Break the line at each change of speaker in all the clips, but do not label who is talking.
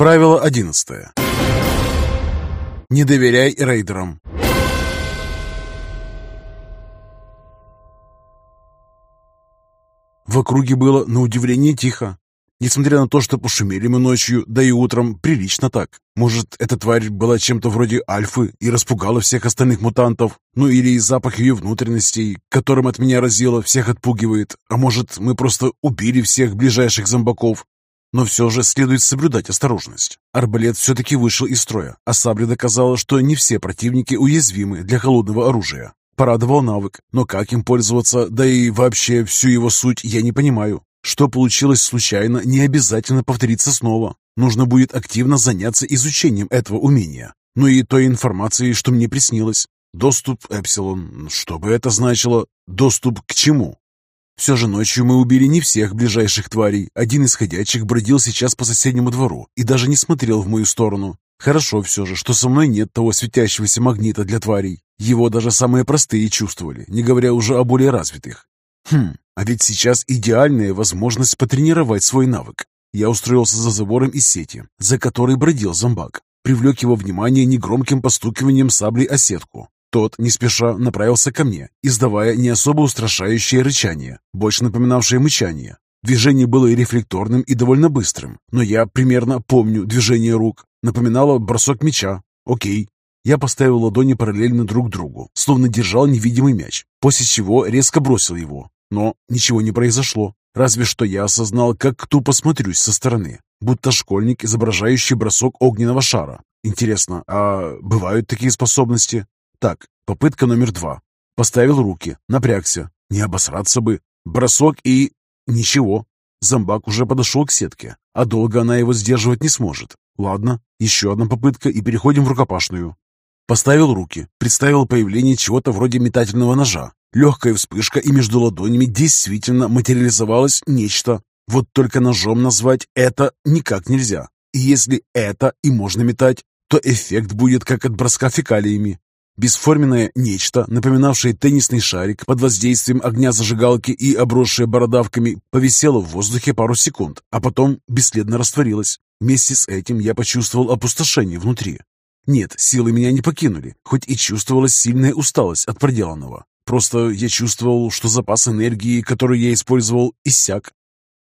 Правило одиннадцатое. Не доверяй рейдерам. В округе было, на удивление, тихо. Несмотря на то, что пошумели мы ночью, да и утром, прилично так. Может, эта тварь была чем-то вроде альфы и распугала всех остальных мутантов? Ну или запах ее внутренностей, которым от меня разило, всех отпугивает? А может, мы просто убили всех ближайших зомбаков? Но все же следует соблюдать осторожность. Арбалет все-таки вышел из строя, а сабля доказала, что не все противники уязвимы для холодного оружия. Порадовал навык, но как им пользоваться, да и вообще всю его суть я не понимаю. Что получилось случайно, не обязательно повторится снова. Нужно будет активно заняться изучением этого умения. Ну и той информации, что мне приснилось. Доступ Эпсилон. Что бы это значило? Доступ к чему? Все же ночью мы убили не всех ближайших тварей. Один из ходячих бродил сейчас по соседнему двору и даже не смотрел в мою сторону. Хорошо все же, что со мной нет того светящегося магнита для тварей. Его даже самые простые чувствовали, не говоря уже о более развитых. Хм, а ведь сейчас идеальная возможность потренировать свой навык. Я устроился за забором из сети, за которой бродил зомбак. Привлек его внимание негромким постукиванием сабли о сетку. Тот, не спеша, направился ко мне, издавая не особо устрашающее рычание, больше напоминавшее мычание. Движение было и рефлекторным, и довольно быстрым, но я примерно помню движение рук. Напоминало бросок мяча. Окей. Я поставил ладони параллельно друг другу, словно держал невидимый мяч, после чего резко бросил его. Но ничего не произошло. Разве что я осознал, как тупо смотрюсь со стороны, будто школьник, изображающий бросок огненного шара. Интересно, а бывают такие способности? Так, попытка номер два. Поставил руки, напрягся. Не обосраться бы. Бросок и... Ничего. Зомбак уже подошел к сетке, а долго она его сдерживать не сможет. Ладно, еще одна попытка и переходим в рукопашную. Поставил руки, представил появление чего-то вроде метательного ножа. Легкая вспышка, и между ладонями действительно материализовалось нечто. Вот только ножом назвать это никак нельзя. И если это и можно метать, то эффект будет как от броска фекалиями. Бесформенное нечто, напоминавшее теннисный шарик под воздействием огня зажигалки и обросшее бородавками, повисело в воздухе пару секунд, а потом бесследно растворилось. Вместе с этим я почувствовал опустошение внутри. Нет, силы меня не покинули, хоть и чувствовалась сильная усталость от проделанного. Просто я чувствовал, что запас энергии, который я использовал, иссяк.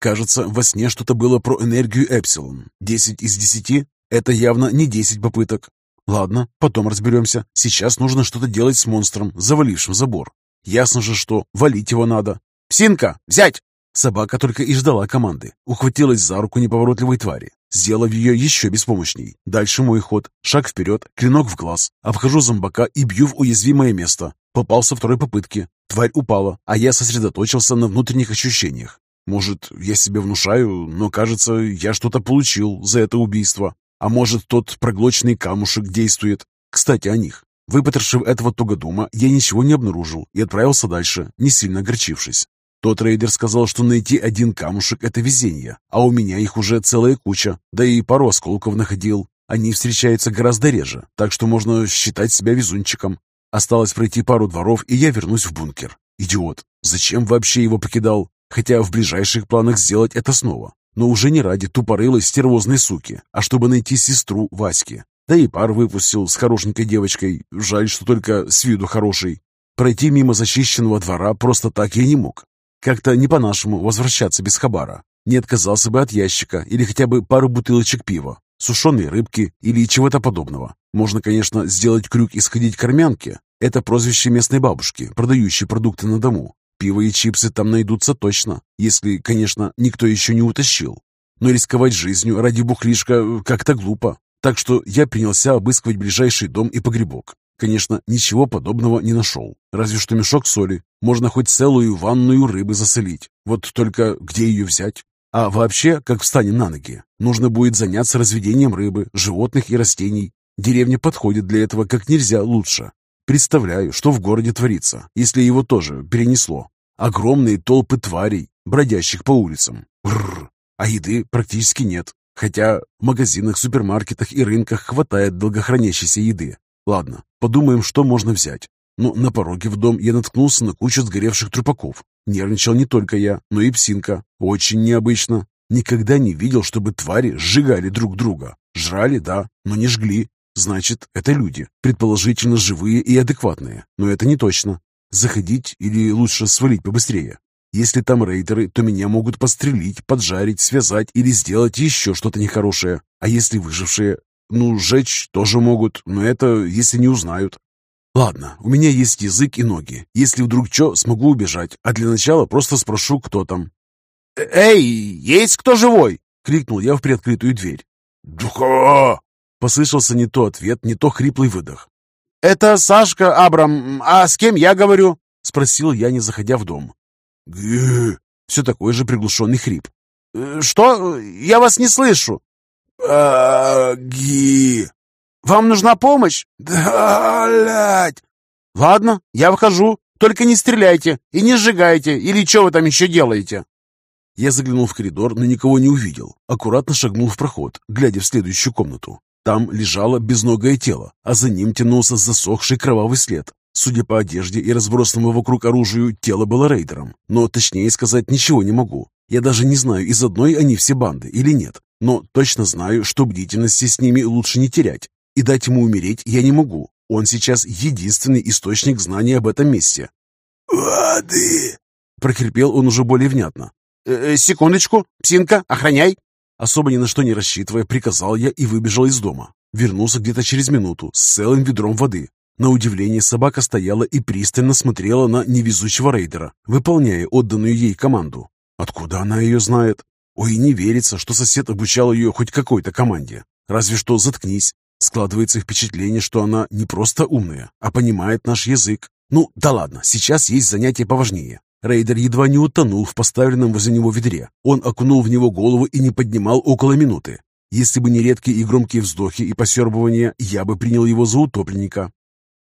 Кажется, во сне что-то было про энергию Эпсилон. Десять из десяти — это явно не десять попыток. Ладно, потом разберемся. Сейчас нужно что-то делать с монстром, завалившим забор. Ясно же, что валить его надо. «Псинка, взять!» Собака только и ждала команды. Ухватилась за руку неповоротливой твари, сделав ее еще беспомощней. Дальше мой ход. Шаг вперед, клинок в глаз. Обхожу зомбака и бью в уязвимое место. Попал со второй попытки. Тварь упала, а я сосредоточился на внутренних ощущениях. Может, я себе внушаю, но кажется, я что-то получил за это убийство. А может, тот проглоченный камушек действует. Кстати, о них. Выпотрошив этого тугодума, я ничего не обнаружил и отправился дальше, не сильно огорчившись. Тот рейдер сказал, что найти один камушек – это везение, а у меня их уже целая куча, да и пару осколков находил. Они встречаются гораздо реже, так что можно считать себя везунчиком. Осталось пройти пару дворов, и я вернусь в бункер. Идиот. Зачем вообще его покидал? Хотя в ближайших планах сделать это снова. Но уже не ради тупорылой стервозной суки, а чтобы найти сестру Васьки. Да и пар выпустил с хорошенькой девочкой. Жаль, что только с виду хороший. Пройти мимо защищенного двора просто так я не мог. Как-то не по-нашему возвращаться без хабара. Не отказался бы от ящика или хотя бы пару бутылочек пива сушеные рыбки или чего-то подобного. Можно, конечно, сделать крюк и сходить к армянке. Это прозвище местной бабушки, продающей продукты на дому. Пиво и чипсы там найдутся точно, если, конечно, никто еще не утащил. Но рисковать жизнью ради бухлишка как-то глупо. Так что я принялся обыскивать ближайший дом и погребок. Конечно, ничего подобного не нашел. Разве что мешок соли. Можно хоть целую ванную рыбы засолить. Вот только где ее взять? А вообще, как встанем на ноги, нужно будет заняться разведением рыбы, животных и растений. Деревня подходит для этого как нельзя лучше. Представляю, что в городе творится, если его тоже перенесло. Огромные толпы тварей, бродящих по улицам. Бррр. А еды практически нет. Хотя в магазинах, супермаркетах и рынках хватает долгохранящейся еды. Ладно, подумаем, что можно взять. Но на пороге в дом я наткнулся на кучу сгоревших трупаков. Нервничал не только я, но и псинка. Очень необычно. Никогда не видел, чтобы твари сжигали друг друга. Жрали, да, но не жгли. Значит, это люди, предположительно живые и адекватные. Но это не точно. Заходить или лучше свалить побыстрее? Если там рейдеры, то меня могут подстрелить, поджарить, связать или сделать еще что-то нехорошее. А если выжившие? Ну, сжечь тоже могут, но это если не узнают. Ладно, у меня есть язык и ноги. Если вдруг что, смогу убежать. А для начала просто спрошу, кто там. «Э, «Эй, есть кто живой?» — крикнул я в приоткрытую дверь.
«Духа!»
— послышался не то ответ, не то хриплый выдох.
«Это Сашка Абрам. А с кем я говорю?»
— спросил я, не заходя в дом.
«Гы!»
— все такой же приглушенный хрип.
«Э, «Что? Я вас не слышу!»
«Аги!»
«Вам нужна помощь?»
«Да, блядь!»
«Ладно, я выхожу. Только не стреляйте и не сжигайте, или что вы там еще делаете?»
Я заглянул в коридор, но никого не увидел. Аккуратно шагнул в проход, глядя в следующую комнату. Там лежало безногое тело, а за ним тянулся засохший кровавый след. Судя по одежде и разбросанному вокруг оружию, тело было рейдером. Но точнее сказать ничего не могу. Я даже не знаю, из одной они все банды или нет. Но точно знаю, что бдительности с ними лучше не терять. И дать ему умереть я не могу. Он сейчас единственный источник знаний об этом месте.
«Воды!»
— прохрипел он уже более внятно.
«Э, «Секундочку, псинка, охраняй!»
Особо ни на что не рассчитывая, приказал я и выбежал из дома. Вернулся где-то через минуту с целым ведром воды. На удивление собака стояла и пристально смотрела на невезучего рейдера, выполняя отданную ей команду. Откуда она ее знает? Ой, не верится, что сосед обучал ее хоть какой-то команде. Разве что заткнись. Складывается впечатление, что она не просто умная, а понимает наш язык. Ну, да ладно, сейчас есть занятие поважнее. Рейдер едва не утонул в поставленном возле него ведре. Он окунул в него голову и не поднимал около минуты. Если бы не редкие и громкие вздохи и посербывания, я бы принял его за утопленника.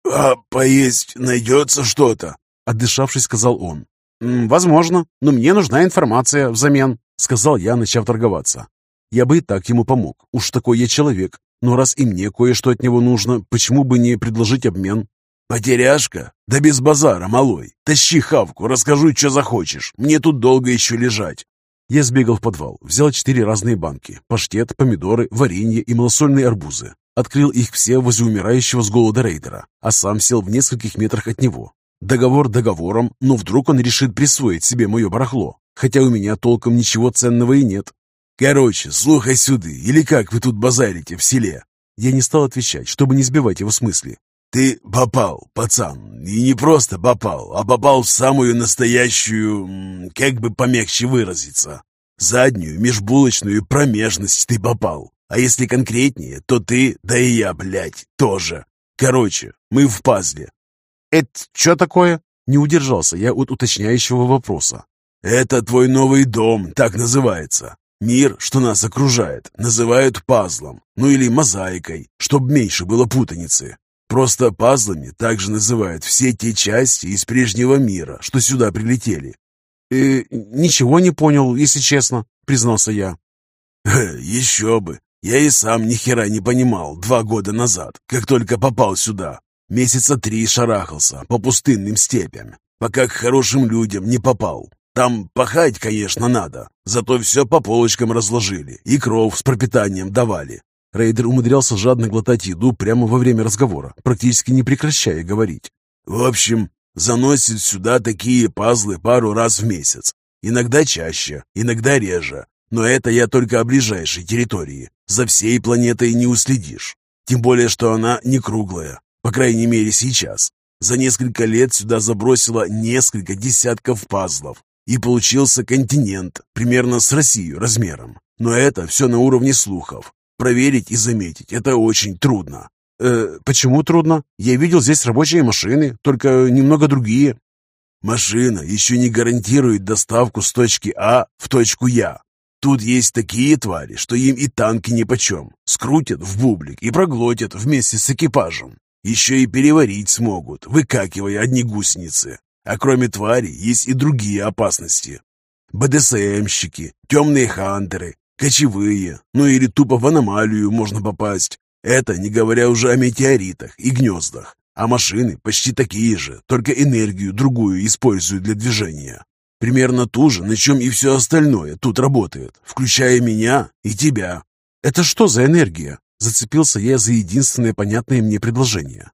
«А поесть найдется что-то?»
Отдышавшись, сказал он.
«Возможно, но мне нужна информация взамен»,
сказал я, начав торговаться. Я бы и так ему помог, уж такой я человек. Но раз и мне кое-что от него нужно, почему бы не предложить обмен?
«Потеряшка? Да без базара, малой. Тащи хавку, расскажу, что захочешь. Мне тут долго еще лежать».
Я сбегал в подвал, взял четыре разные банки, паштет, помидоры, варенье и малосольные арбузы. Открыл их все возле умирающего с голода рейдера, а сам сел в нескольких метрах от него. Договор договором, но вдруг он решит присвоить себе мое барахло, хотя у меня толком ничего ценного и нет.
«Короче, слухай сюда, или как вы тут базарите в селе?»
Я не стал отвечать, чтобы не сбивать его с мысли.
Ты попал, пацан, и не просто попал, а попал в самую настоящую, как бы помягче выразиться, заднюю межбулочную промежность ты попал. А если конкретнее, то ты, да и я, блядь, тоже. Короче, мы в пазле.
Это что такое? Не удержался я от уточняющего вопроса.
Это твой новый дом, так называется. Мир, что нас окружает, называют пазлом, ну или мозаикой, чтобы меньше было путаницы. Просто пазлами также называют все те части из прежнего мира, что сюда прилетели.
«Э, «Ничего не понял, если честно», — признался я.
«Еще бы! Я и сам ни хера не понимал два года назад, как только попал сюда. Месяца три шарахался по пустынным степям, пока к хорошим людям не попал. Там пахать, конечно, надо, зато все по полочкам разложили и кров с пропитанием давали.
Рейдер умудрялся жадно глотать еду прямо во время разговора, практически не прекращая говорить.
«В общем, заносит сюда такие пазлы пару раз в месяц. Иногда чаще, иногда реже. Но это я только о ближайшей территории. За всей планетой не уследишь. Тем более, что она не круглая. По крайней мере, сейчас. За несколько лет сюда забросило несколько десятков пазлов. И получился континент, примерно с Россию размером. Но это все на уровне слухов. Проверить и заметить это очень трудно.
Э, почему трудно? Я видел здесь рабочие машины, только немного другие.
Машина еще не гарантирует доставку с точки А в точку Я. Тут есть такие твари, что им и танки нипочем. Скрутят в бублик и проглотят вместе с экипажем. Еще и переварить смогут, выкакивая одни гусеницы. А кроме твари есть и другие опасности. БДСМщики, темные хантеры, Кочевые, ну или тупо в аномалию можно попасть. Это не говоря уже о метеоритах и гнездах. А машины почти такие же, только энергию другую используют для движения. Примерно ту же, на чем и все остальное тут работает, включая меня и тебя.
Это что за энергия? Зацепился я за единственное понятное мне предложение.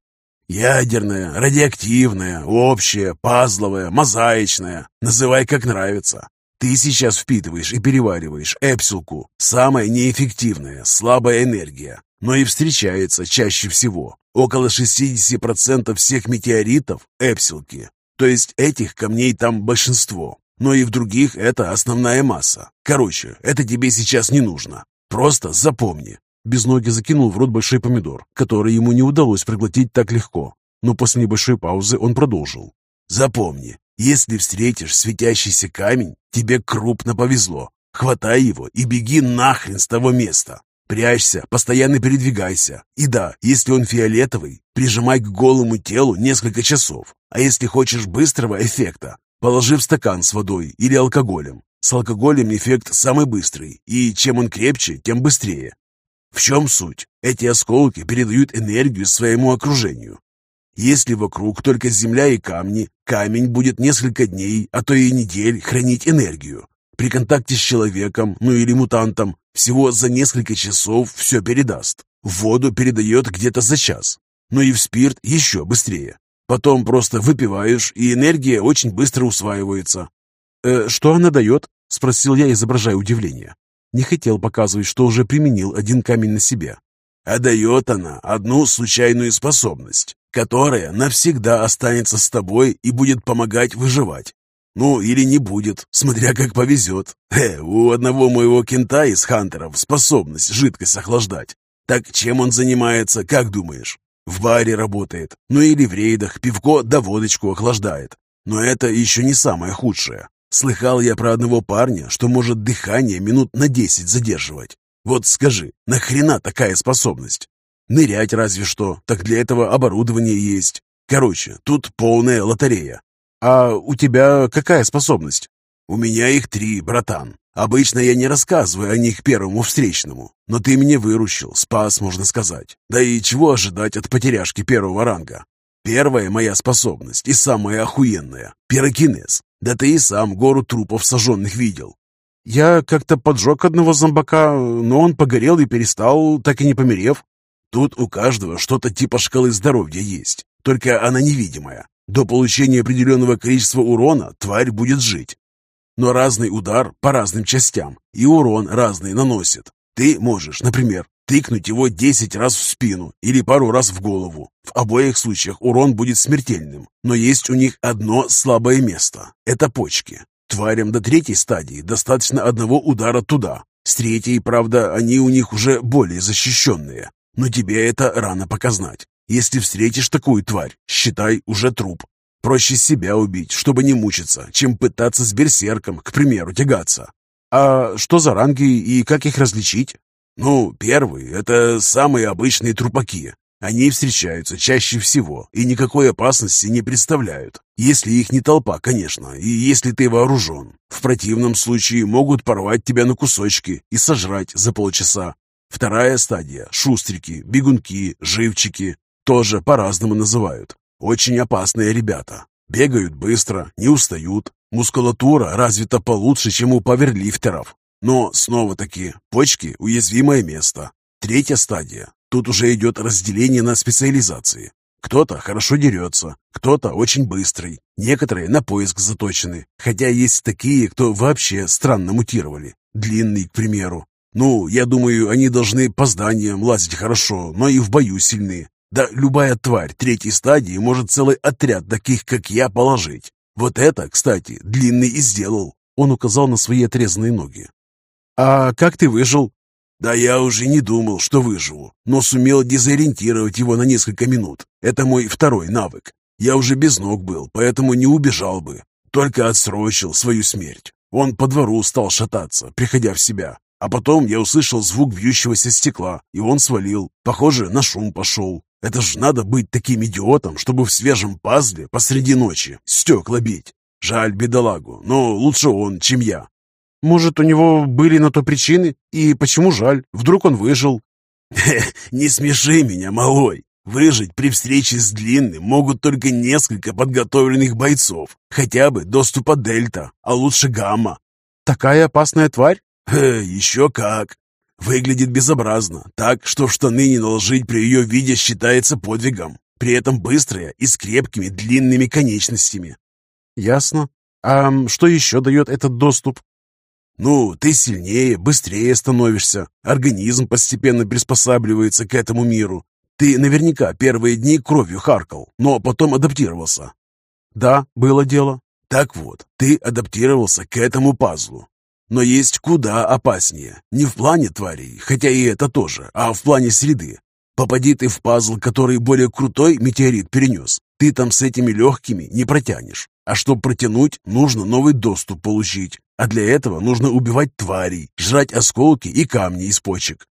Ядерная, радиоактивная, общая, пазловая, мозаичная. Называй как нравится. Ты сейчас впитываешь и перевариваешь эпсилку. Самая неэффективная, слабая энергия. Но и встречается чаще всего. Около 60% всех метеоритов – эпсилки. То есть этих камней там большинство. Но и в других это основная масса. Короче, это тебе сейчас не нужно. Просто запомни,
без ноги закинул в рот большой помидор, который ему не удалось проглотить так легко. Но после небольшой паузы он продолжил.
«Запомни, если встретишь светящийся камень, тебе крупно повезло. Хватай его и беги нахрен с того места. Прячься, постоянно передвигайся. И да, если он фиолетовый, прижимай к голому телу несколько часов. А если хочешь быстрого эффекта, положи в стакан с водой или алкоголем. С алкоголем эффект самый быстрый, и чем он крепче, тем быстрее. В чем суть? Эти осколки передают энергию своему окружению. Если вокруг только земля и камни, камень будет несколько дней, а то и недель хранить энергию. При контакте с человеком, ну или мутантом, всего за несколько часов все передаст. В воду передает где-то за час. Ну и в спирт еще быстрее. Потом просто выпиваешь, и энергия очень быстро усваивается.
«Э, «Что она дает?» – спросил я, изображая удивление. Не хотел показывать, что уже применил один камень на себе.
А дает она одну случайную способность, которая навсегда останется с тобой и будет помогать выживать. Ну, или не будет, смотря как повезет. Э, у одного моего кента из хантеров способность жидкость охлаждать. Так чем он занимается, как думаешь? В баре работает, ну или в рейдах пивко да водочку охлаждает. Но это еще не самое худшее. Слыхал я про одного парня, что может дыхание минут на десять задерживать. Вот скажи, нахрена такая способность? Нырять разве что, так для этого оборудование есть. Короче, тут полная лотерея.
А у тебя какая способность?
У меня их три, братан. Обычно я не рассказываю о них первому встречному, но ты меня выручил, спас, можно сказать. Да и чего ожидать от потеряшки первого ранга? Первая моя способность и самая охуенная – пирокинез. Да ты и сам гору трупов сожженных видел.
Я как-то поджег одного зомбака, но он погорел и перестал, так и не померев.
Тут у каждого что-то типа шкалы здоровья есть, только она невидимая. До получения определенного количества урона тварь будет жить. Но разный удар по разным частям, и урон разный наносит. Ты можешь, например, тыкнуть его 10 раз в спину или пару раз в голову. В обоих случаях урон будет смертельным, но есть у них одно слабое место – это почки. Тварям до третьей стадии достаточно одного удара туда. С третьей, правда, они у них уже более защищенные. Но тебе это рано показать. Если встретишь такую тварь, считай уже труп. Проще себя убить, чтобы не мучиться, чем пытаться с берсерком, к примеру, тягаться.
А что за ранги и как их различить?
Ну, первый – это самые обычные трупаки. Они встречаются чаще всего и никакой опасности не представляют. Если их не толпа, конечно, и если ты вооружен. В противном случае могут порвать тебя на кусочки и сожрать за полчаса. Вторая стадия – шустрики, бегунки, живчики. Тоже по-разному называют. Очень опасные ребята. Бегают быстро, не устают. Мускулатура развита получше, чем у паверлифтеров. Но, снова-таки, почки – уязвимое место. Третья стадия. Тут уже идет разделение на специализации. Кто-то хорошо дерется, кто-то очень быстрый, некоторые на поиск заточены, хотя есть такие, кто вообще странно мутировали. Длинный, к примеру. Ну, я думаю, они должны по зданиям лазить хорошо, но и в бою сильны. Да любая тварь третьей стадии может целый отряд таких, как я, положить. Вот это, кстати, Длинный и сделал.
Он указал на свои отрезанные ноги. «А как ты выжил?»
«Да я уже не думал, что выживу, но сумел дезориентировать его на несколько минут. Это мой второй навык. Я уже без ног был, поэтому не убежал бы. Только отсрочил свою смерть. Он по двору стал шататься, приходя в себя. А потом я услышал звук бьющегося стекла, и он свалил. Похоже, на шум пошел. Это ж надо быть таким идиотом, чтобы в свежем пазле посреди ночи стекла бить. Жаль бедолагу, но лучше он, чем я.
Может, у него были на то причины? И почему жаль? Вдруг он выжил?»
«Не смеши меня, малой!» Выжить при встрече с длинным могут только несколько подготовленных бойцов, хотя бы доступа дельта, а лучше гамма.
Такая опасная тварь?
Э, еще как. Выглядит безобразно, так что в штаны не наложить при ее виде считается подвигом. При этом быстрая и с крепкими длинными конечностями.
Ясно. А что еще дает этот доступ?
Ну, ты сильнее, быстрее становишься. Организм постепенно приспосабливается к этому миру. Ты наверняка первые дни кровью харкал, но потом адаптировался.
Да, было дело.
Так вот, ты адаптировался к этому пазлу. Но есть куда опаснее. Не в плане тварей, хотя и это тоже, а в плане среды. Попади ты в пазл, который более крутой метеорит перенес, ты там с этими легкими не протянешь. А чтобы протянуть, нужно новый доступ получить. А для этого нужно убивать тварей, жрать осколки и камни из почек.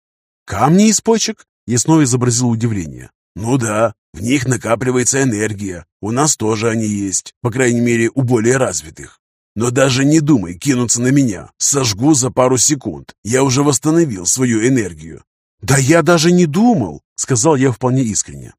Камни из почек? Я снова изобразил удивление.
Ну да, в них накапливается энергия. У нас тоже они есть, по крайней мере, у более развитых. Но даже не думай кинуться на меня. Сожгу за пару секунд. Я уже восстановил свою энергию.
«Да я даже не думал», — сказал я вполне искренне.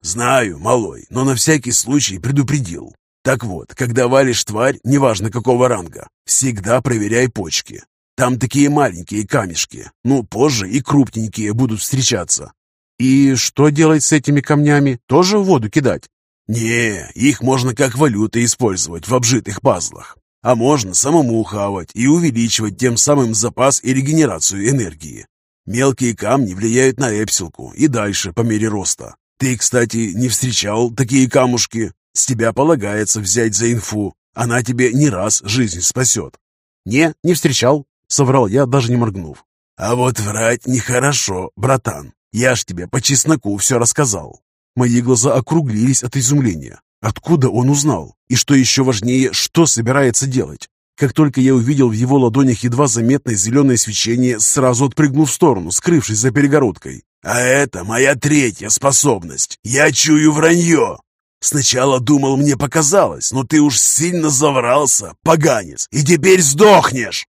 «Знаю, малой, но на всякий случай предупредил. Так вот, когда валишь тварь, неважно какого ранга, всегда проверяй почки. Там такие маленькие камешки, ну, позже и крупненькие будут встречаться.
И что делать с этими камнями? Тоже в воду кидать?
Не, их можно как валюты использовать в обжитых пазлах. А можно самому хавать и увеличивать тем самым запас и регенерацию энергии. Мелкие камни влияют на эпсилку и дальше по мере роста. Ты, кстати, не встречал такие камушки? С тебя полагается взять за инфу. Она тебе не раз жизнь спасет.
Не, не встречал, соврал я, даже не моргнув.
А вот врать нехорошо, братан. Я ж тебе по чесноку все рассказал.
Мои глаза округлились от изумления. Откуда он узнал? И что еще важнее, что собирается делать? Как только я увидел в его ладонях едва заметное зеленое свечение, сразу отпрыгнул в сторону, скрывшись за перегородкой.
«А это моя третья способность. Я чую вранье!» Сначала думал, мне показалось, но ты уж сильно заврался, поганец, и теперь сдохнешь!»